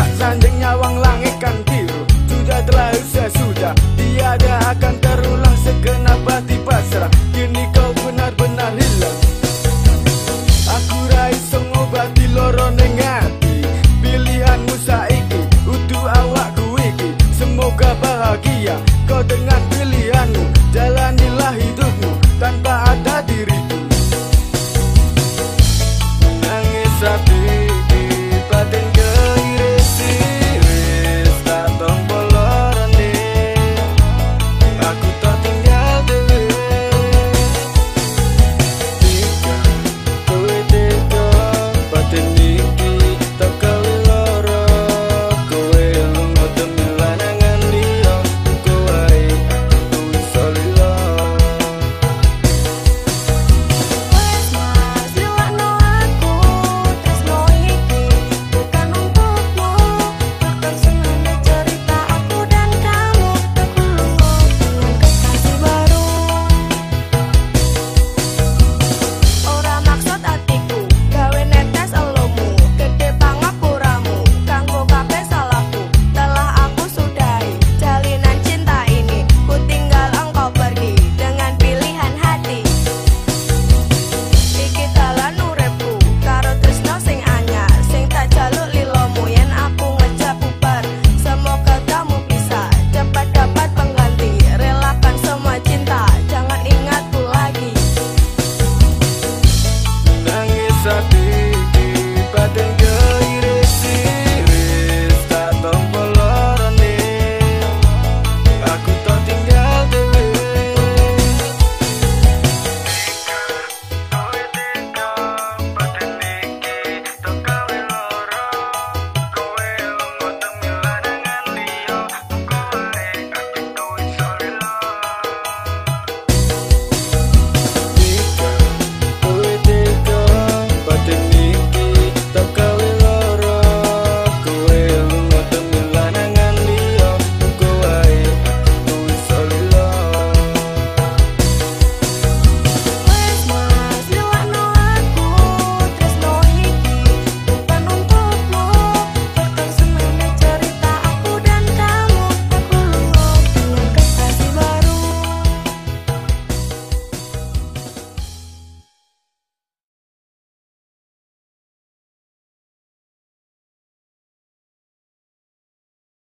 tak sandingnya lain.